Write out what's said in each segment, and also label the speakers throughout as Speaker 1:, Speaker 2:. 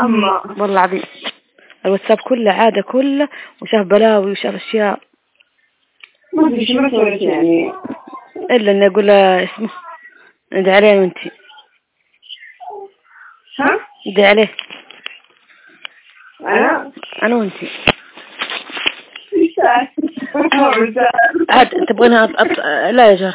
Speaker 1: أما
Speaker 2: والله العظيم الواتساب كله عاده كله وشاف بلاوي وشاف اشياء
Speaker 1: ما فيش ما يعني
Speaker 2: الا اني اقول له اسمه ادعي عليه وانت
Speaker 1: ها
Speaker 2: ادعي عليه
Speaker 1: انا
Speaker 2: انا وانت
Speaker 1: عاد
Speaker 2: تبغينها أط... لا يا جار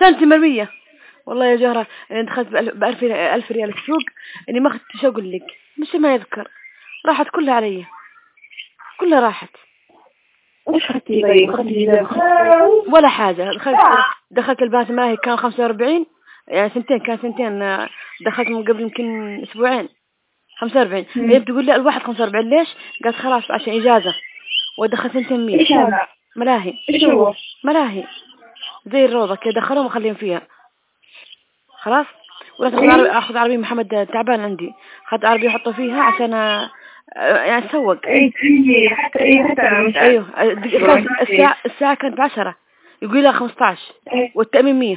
Speaker 2: شنطتي مرمية والله يا جارة أنا دخلت بألف ألف ريال السوق أني ما أخذت شو أقول لك مش ما يذكر راحت كلها علي كلها راحت
Speaker 1: وش خدتي طيب
Speaker 2: ولا حاجة دخلت دخلت الباس معي كان خمسة وأربعين يعني سنتين كان سنتين دخلت من قبل يمكن أسبوعين خمسة وأربعين هي بتقول لي الواحد خمسة وأربعين ليش؟ قالت خلاص عشان إجازة ودخلت سنتين مية ملاهي ملاهي زي الروضة كده دخلوهم وخليهم فيها خلاص ولا اخذ عربي محمد تعبان عندي خد عربي يحطه فيها عشان يعني اسوق
Speaker 1: اي حتى اي حتى
Speaker 2: ايوه الساعة الساعة كانت عشرة يقول لها
Speaker 1: 15
Speaker 2: والتأمين 100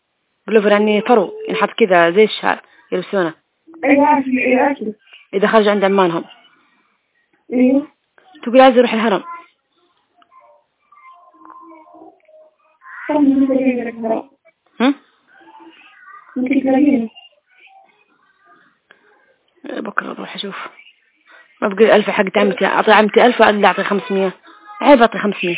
Speaker 2: بلوفر يعني فرو ينحط كذا زي الشعر يلبسونه اذا خرج عند عمانهم تقول عايز اروح الهرم بكرة بروح أشوف ما بقول ألف حق عمتي أعطي عمتي ألف أقدر أعطي خمسمية
Speaker 1: عيب
Speaker 2: أعطي
Speaker 1: خمسمية